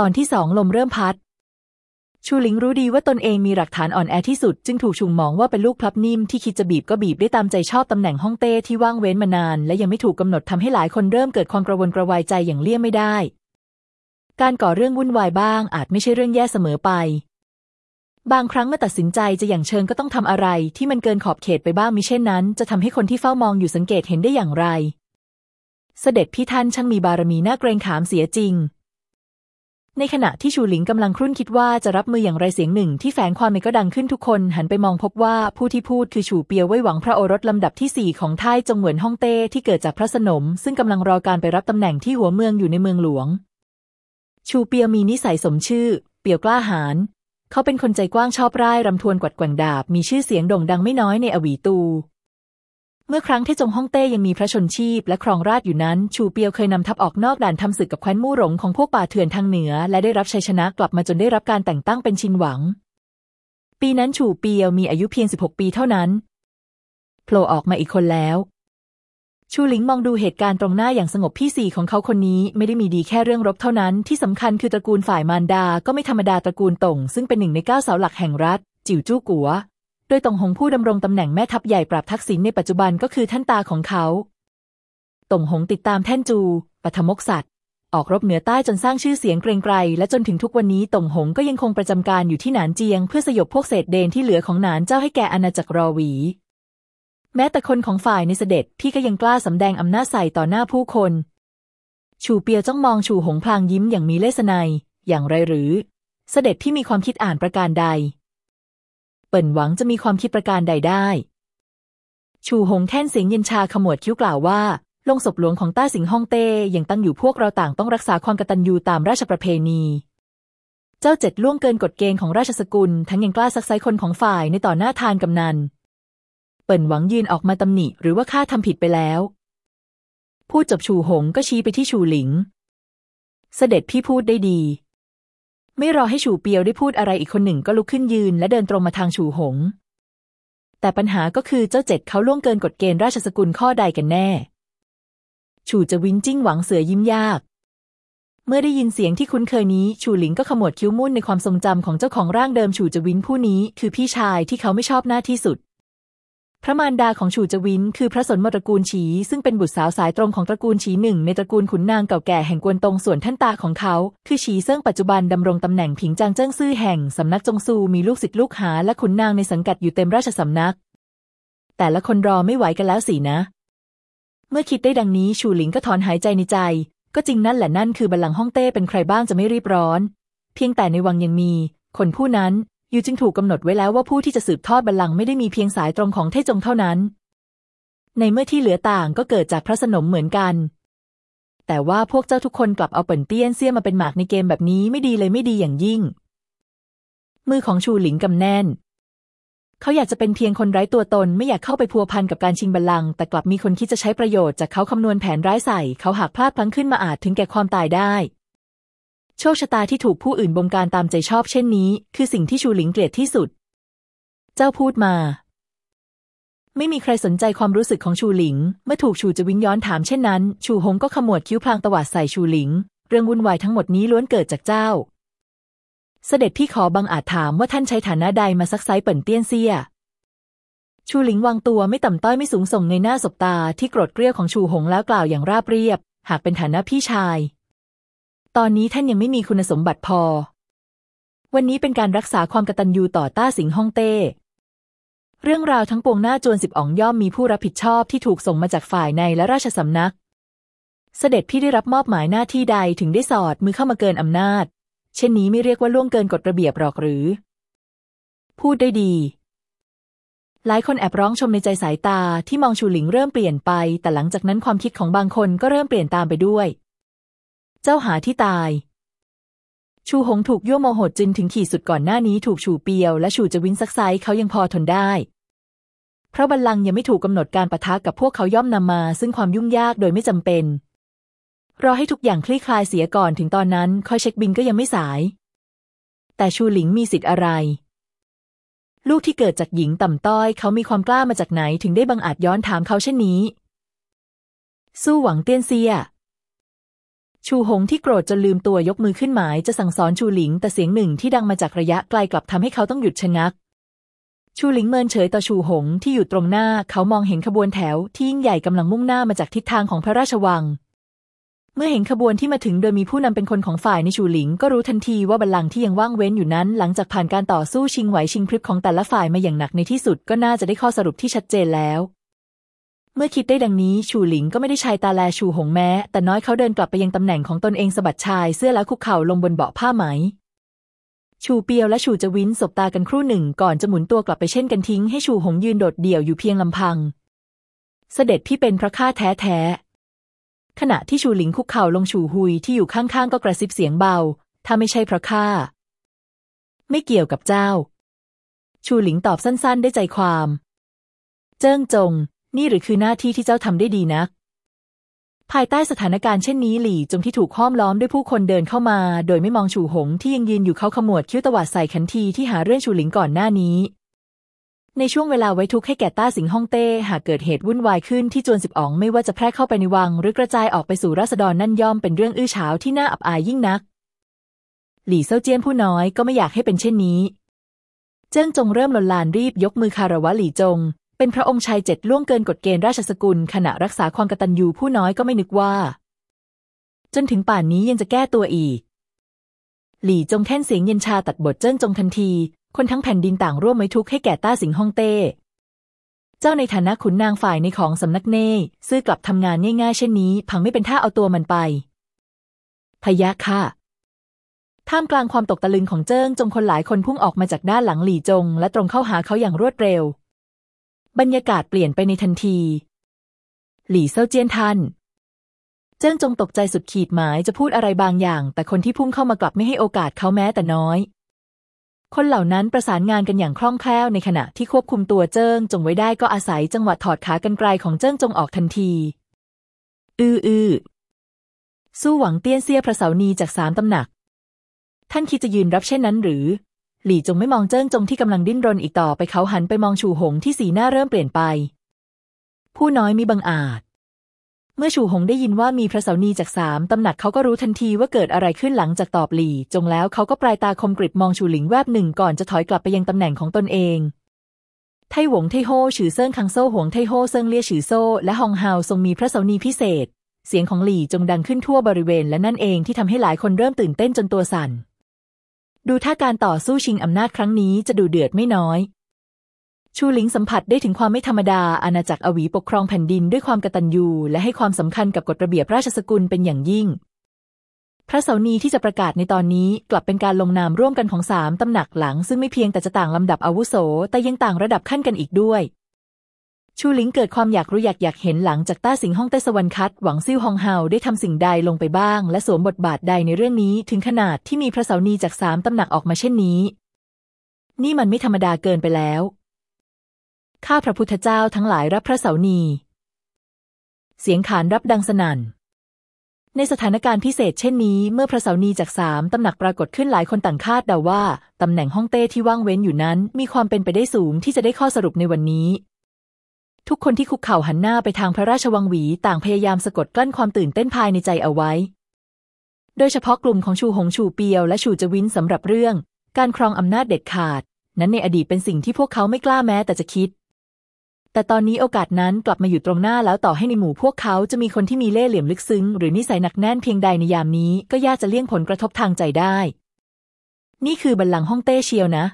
ตอนที่สองลมเริ่มพัด ชูหลิงรู้ดีว่าตนเองมีหลักฐานอ่อนแอที่สุด จึงถูกชุงมองว่าเป็นลูกพลับนิ่มที่คิดจะบีบก็บีบได้ตามใจชอบตำแหน่งห้องเต้ที่ว่างเว้นมานาน และยังไม่ถูกกำหนดทำให้หลายคนเริ่มเกิดความกระวนกระวายใจอย่างเลี่ยงไม่ได้ การก่อเรื่องวุ่นวายบ้าง อาจไม่ใช่เรื่องแย่เสมอไป บางครั้งเมื่อตัดสินใจจะอย่างเชิงก็ต้องทำอะไร ที่มันเกินขอบเขตไปบ้างมิเช่นนั้น จะทำให้คนที่เฝ้ามองอยู่สังเกตเห็นได้อย่างไร เสด็จพี่ท่านช่างมีบารมีน่าเกรงขามเสียจริง ในขณะที่ชูหลิงกำลังครุ่นคิดว่าจะรับมืออย่างไรเสียงหนึ่งที่แฝงความเมก็ดังขึ้นทุกคนหันไปมองพบว่าผู้ที่พูดคือฉูเปียวไว้หวังพระโอรสลำดับที่สี่ของท้ายจงเหวินฮ่องเต้ที่เกิดจากพระสนม ซึ่งกำลังรอการไปรับตำแหน่งที่หัวเมืองอยู่ในเมืองหลวง ชูเปียวมีนิสัยสมชื่อ เปียวกล้าหาญเขาเป็นคนใจกว้างชอบร่ายรำทวนกวัดแกว่งดาบมีชื่อเสียงโด่งดังไม่น้อยในอวีตู เมื่อครั้งที่จงฮ่องเต้ยังมีพระชนชีพและครองราชอยู่นั้น ชูเปียวเคยนำทัพออกนอกด่านทำศึกกับแคว้นมู่หลงของพวกป่าเถื่อนทางเหนือ และได้รับชัยชนะกลับมาจนได้รับการแต่งตั้งเป็นชินหวัง ปีนั้นชูเปียวมีอายุเพียง 16 ปีเท่านั้นโผล่ออกมาอีกคนแล้ว ชูหลิงมองดูเหตุการณ์ตรงหน้าอย่างสงบพี่สี่ของเขาคนนี้ไม่ได้มีดีแค่เรื่องรบเท่านั้น ที่สำคัญคือตระกูลฝ่ายมารดาก็ไม่ธรรมดาตระกูลต่งซึ่งเป็นหนึ่งในเก้าเสาหลักแห่งรัฐ จิ๋วจู้กัว ยตงหงผู้ดำรงตำแหน่งแม่ทัพใหญ่ปราบทักษิณในปัจจุบันก็คือท่านตาของเขาตงหงติดตามแท่นจูปัทมกษัตริย์ ออกรบเหนือใต้จนสร้างชื่อเสียงเกรงไกรและจนถึงทุกวันนี้ตงหงก็ยังคงประจำการอยู่ที่หนานเจียง เพื่อสยบพวกเศษเดนที่เหลือของหนานเจ้าให้แก่อาณาจักรรอหวี แม้แต่คนของฝ่ายในเสด็จพี่ก็ยังกล้าสำแดงอำนาจใส่ต่อหน้าผู้คน ชูเปียจ้องมองชูหงพลางยิ้มอย่างมีเลสไนอย่างไรหรือ เสด็จพี่มีความคิดอ่านประการใด ปิ่นหวังจะมีความคิดประการใดได้ ชูหงแท่นเสียงเย็นชาขมวดคิ้วกล่าวว่าลงศพหลวงของต้าสิงฮ่องเต้ยังตั้งอยู่พวกเราต่างต้องรักษาความกตัญญูตามราชประเพณี เจ้าเจ็ดล่วงเกินกฎเกณฑ์ของราชสกุล ทั้งยังกล้าซักไซคนของฝ่ายในต่อหน้าทานกำนัน เปิ่นหวังยืนออกมาตำหนิหรือว่าข้าทำผิดไปแล้วพูดจบชูหงก็ชี้ไปที่ชูหลิง เสด็จพี่พูดได้ดี ไม่รอให้ฉูเปียวได้พูดอะไรอีกคนหนึ่งก็ลุกขึ้นยืนและเดินตรงมาทางฉูหง แต่ปัญหาก็คือเจ้าเจ็ดเขาล่วงเกินกฎเกณฑ์ราชสกุลข้อใดกันแน่ ฉูจะวินจิ้งหวังเสือยิ้มยาก เมื่อได้ยินเสียงที่คุ้นเคยนี้ฉูหลิงก็ขมวดคิ้วมุ่นในความทรงจำของเจ้าของร่างเดิมฉูจะวินผู้นี้ คือพี่ชายที่เขาไม่ชอบหน้าที่สุด พระมารดาของฉูจวิน คือพระสนมตระกูลฉี ซึ่งเป็นบุตรสาวสายตรงของตระกูลฉีหนึ่งในตระกูลขุนนางเก่าแก่แห่งกวนตงส่วนท่านตาของเขา คือฉีเซิ่งปัจจุบันดำรงตำแหน่งผิงจางเจิ้งซื่อแห่งสำนักจงซูมีลูกศิษย์ลูกหาและขุนนางในสังกัดอยู่เต็มราชสำนัก แต่ละคนรอไม่ไหวกันแล้วสินะ เมื่อคิดได้ดังนี้ชูหลิงก็ถอนหายใจในใจ ก็จริงนั่นแหละนั่นคือบัลลังก์ฮ่องเต้เป็นใครบ้างจะไม่รีบร้อน เพียงแต่ในวังยังมี คนผู้นั้น อยู่จึงถูกกำหนดไว้แล้วว่าผู้ที่จะสืบทอดบัลลังก์ไม่ได้มีเพียงสายตรงของเทจงเท่านั้น ในเมื่อที่เหลือต่างก็เกิดจากพระสนมเหมือนกัน แต่ว่าพวกเจ้าทุกคนกลับเอาเปิ่นเตี้ยนเสี้ยมาเป็นหมากในเกมแบบนี้ไม่ดีเลยไม่ดีอย่างยิ่ง มือของชูหลิงกำแน่น เขาอยากจะเป็นเพียงคนไร้ตัวตนไม่อยากเข้าไปพัวพันกับการชิงบัลลังก์แต่กลับมีคนคิดจะใช้ประโยชน์จากเขาคำนวณแผนร้ายใส่ เขาหากพลาดพลั้งขึ้นมาอาจถึงแก่ความตายได้ โชคชะตาที่ถูกผู้อื่นบงการตามใจชอบเช่นนี้ คือสิ่งที่ชูหลิงเกลียดที่สุด เจ้าพูดมา ไม่มีใครสนใจความรู้สึกของชูหลิง เมื่อถูกชูจะวิงย้อนถามเช่นนั้น ชูหงก็ขมวดคิ้วพลางตวาดใส่ชูหลิง เรื่องวุ่นวายทั้งหมดนี้ล้วนเกิดจากเจ้า เสด็จพี่ขอบังอาจถามว่าท่านใช้ฐานะใดมาซักไซเปิ่นเตี้ยนเซียชูหลิงวางตัวไม่ต่ำต้อยไม่สูงส่งในหน้าศบตาที่โกรธเกรี้ยวของชูหงแล้วกล่าวอย่างราบเรียบ หากเป็นฐานะพี่ชาย ตอนนี้ท่านยังไม่มีคุณสมบัติพอ วันนี้เป็นการรักษาความกตัญญูต่อต้าสิงฮ่องเต้ เรื่องราวทั้งปวงหน้าจวนสิบอองย่อมมีผู้รับผิดชอบที่ถูกส่งมาจากฝ่ายในและราชสำนัก เสด็จพี่ได้รับมอบหมายหน้าที่ใดถึงได้สอดมือเข้ามาเกินอำนาจ เช่นนี้ไม่เรียกว่าล่วงเกินกฎระเบียบหรอกหรือ พูดได้ดี หลายคนแอบร้องชมในใจสายตาที่มองชูหลิงเริ่มเปลี่ยนไป แต่หลังจากนั้นความคิดของบางคนก็เริ่มเปลี่ยนตามไปด้วย เจ้าหาที่ตาย ชูหงถูกยั่วโมโหจินถึงขีดสุดก่อนหน้านี้ถูกฉูเปียวและฉูจะวินซักไซเขายังพอทนได้ เพราะบัลลังยังไม่ถูกกำหนดการประทะกับพวกเขาย่อมนำมา ซึ่งความยุ่งยากโดยไม่จำเป็น รอให้ทุกอย่างคลี่คลายเสียก่อนถึงตอนนั้นค่อยเช็คบินก็ยังไม่สาย แต่ชูหลิงมีสิทธิ์อะไรลูกที่เกิดจากหญิงต่ำต้อยเขามีความกล้ามาจากไหนถึงได้บังอาจย้อนถามเขาเช่นนี้ สู้หวังเตี้ยนเซีย ชูหงที่โกรธจนลืมตัวยกมือขึ้นหมายจะสั่งสอนชูหลิง แต่เสียงหนึ่งที่ดังมาจากระยะไกลกลับทำให้เขาต้องหยุดชะงัก ชูหลิงเมินเฉยต่อชูหงที่อยู่ตรงหน้าเขามองเห็นขบวนแถวที่ยิ่งใหญ่กำลังมุ่งหน้ามาจากทิศทางของพระราชวัง เมื่อเห็นขบวนที่มาถึงโดยมีผู้นำเป็นคนของฝ่ายในชูหลิง ก็รู้ทันทีว่าบัลลังก์ที่ยังว่างเว้นอยู่นั้น หลังจากผ่านการต่อสู้ชิงไหวชิงพริบของแต่ละฝ่ายมาอย่างหนักในที่สุดก็น่าจะได้ข้อสรุปที่ชัดเจนแล้ว เมื่อคิดได้ดังนี้ชูหลิงก็ไม่ได้ชายตาแลชูหงแม้ แต่น้อยเขาเดินกลับไปยังตำแหน่งของตนเองสะบัดชายเสื้อแล้วคุกเข่าลงบนเบาะผ้าไหม ชูเปียวและชูจวินสบตากันครู่หนึ่งก่อนจะหมุนตัวกลับไปเช่นกันทิ้งให้ชูหงยืนโดดเดี่ยวอยู่เพียงลำพัง เสด็จพี่เป็นพระข้าแท้แท้ขณะที่ชูหลิงคุกเข่าลงชูหุยที่อยู่ข้างๆก็กระซิบเสียงเบา ถ้าไม่ใช่พระข้าไม่เกี่ยวกับเจ้า ชูหลิงตอบสั้นๆได้ใจความ เจิ้งจง นี่หรือคือหน้าที่ที่เจ้าทำได้ดีนัก ภายใต้สถานการณ์เช่นนี้หลี่จงที่ถูกห้อมล้อมด้วยผู้คนเดินเข้ามา โดยไม่มองชูหงที่ยังยืนอยู่เขาขมวดคิ้วตวาดใส่ขันทีที่หาเรื่องชูหลิงก่อนหน้านี้ในช่วงเวลาไว้ทุกให้แก่ต้าสิงฮ่องเต้หากเกิดเหตุวุ่นวายขึ้นที่จวนสิบอ๋องไม่ว่าจะแพร่เข้าไปในวัง หรือกระจายออกไปสู่ราษฎรนั่นย่อมเป็นเรื่องอื้อฉาวที่น่าอับอายยิ่งนัก หลี่เซาเจี้ยนผู้น้อยก็ไม่อยากให้เป็นเช่นนี้ เจิ้งจงเริ่มลนลานรีบยกมือคารวะหลี่จง เป็นพระองค์ชายเจ็ดล่วงเกินกฎเกณฑ์ราชสกุล ขณะรักษาความกตัญญูผู้น้อยก็ไม่นึกว่า จนถึงป่านนี้ยังจะแก้ตัวอีก หลี่จงแท่นเสียงเย็นชาตัดบทเจิ้งจงทันที คนทั้งแผ่นดินต่างร่วมไว้ทุกข์ให้แก่ต้าสิงฮ่องเต้ เจ้าในฐานะขุนนางฝ่ายในของสำนักเน่ซื่อกลับทำงานง่ายๆเช่นนี้ พังไม่เป็นท่าเอาตัวมันไป พยะค่ะท่ามกลางความตกตะลึงของเจิ้งจงคนหลายคนพุ่งออกมาจากด้านหลังหลี่จง และตรงเข้าหาเขาอย่างรวดเร็ว บรรยากาศเปลี่ยนไปในทันที หลี่เซาเจียนทัน เจิ้งจงตกใจสุดขีดหมายจะพูดอะไรบางอย่าง แต่คนที่พุ่งเข้ามากลับไม่ให้โอกาสเขาแม้แต่น้อย คนเหล่านั้นประสานงานกันอย่างคล่องแคล่วในขณะที่ควบคุมตัวเจิ้งจงไว้ได้ก็อาศัยจังหวะถอดขากรรไกรของเจิ้งจงออกทันที อืออือสู้หวังเตี้ยนเสียพระเสานีจากสามตำหนัก ท่านคิดจะยืนรับเช่นนั้นหรือ หลี่จงไม่มองเจิ้งจงที่กำลังดิ้นรนอีกต่อไปเขาหันไปมองชูหงที่สีหน้าเริ่มเปลี่ยนไป ผู้น้อยมีบังอาจ เมื่อชูหงได้ยินว่ามีพระเสานีจากสามตำหนักเขาก็รู้ทันทีว่าเกิดอะไรขึ้นหลังจากตอบหลี่ จงแล้วเขาก็ปลายตาคมกริบมองชูหลิงแวบหนึ่งก่อนจะถอยกลับไปยังตำแหน่งของตนเองไทหวงไทโฮฉือเซิงคังโซ่หวงไทเฮาเซิงเลี่ยฉือโซ่และฮองเฮาทรงมีพระเสาวนีย์พิเศษ เสียงของหลี่จงดังขึ้นทั่วบริเวณและนั่นเองที่ทำให้หลายคนเริ่มตื่นเต้นจนตัวสั่น ดูท่าการต่อสู้ชิงอำนาจครั้งนี้จะดุเดือดไม่น้อย ชูหลิงสัมผัสได้ถึงความไม่ธรรมดา อาณาจักรอวีปกครองแผ่นดินด้วยความกตัญญู และให้ความสำคัญกับกฎระเบียบราชสกุลเป็นอย่างยิ่ง พระเสาวนีย์ที่จะประกาศในตอนนี้กลับเป็นการลงนามร่วมกันของสามตำหนักหลัง ซึ่งไม่เพียงแต่จะต่างลำดับอาวุโส แต่ยังต่างระดับขั้นกันอีกด้วย ชูหลิงเกิดความอยากรู้อยากอยากเห็นหลังจากต้าสิงฮ่องเต้สวรรคัตหวังซิ่วฮองเฮาได้ทำสิ่งใดลงไปบ้าง และสวมบทบาทใดในเรื่องนี้ถึงขนาดที่มีพระเสานีจากสามตำหนักออกมาเช่นนี้ นี่มันไม่ธรรมดาเกินไปแล้วข้าพระพุทธเจ้าทั้งหลายรับพระเสานี เสียงขานรับดังสนั่น ในสถานการณ์พิเศษเช่นนี้ เมื่อพระเสานีจากสามตำหนักปรากฏขึ้นหลายคนต่างคาดเดาว่า ตำแหน่งฮ่องเต้ที่ว่างเว้นอยู่นั้น มีความเป็นไปได้สูงที่จะได้ข้อสรุปในวันนี้ ทุกคนที่คุกเข่าหันหน้าไปทางพระราชวังหวีต่างพยายามสะกดกลั้นความตื่นเต้นภายในใจเอาไว้ โดยเฉพาะกลุ่มของชูหงชูเปียวและชูจวินสำหรับเรื่อง การครองอำนาจเด็ดขาด นั้นในอดีตเป็นสิ่งที่พวกเขาไม่กล้าแม้แต่จะคิด แต่ตอนนี้โอกาสนั้นกลับมาอยู่ตรงหน้าแล้วต่อให้ในหมู่พวกเขาจะมีคนที่มีเล่ห์เหลี่ยมลึกซึ้ง หรือนิสัยหนักแน่นเพียงใดในยามนี้ก็ยากจะเลี่ยงผลกระทบทางใจได้ นี่คือบัลลังก์ฮ่องเต้เชียวนะ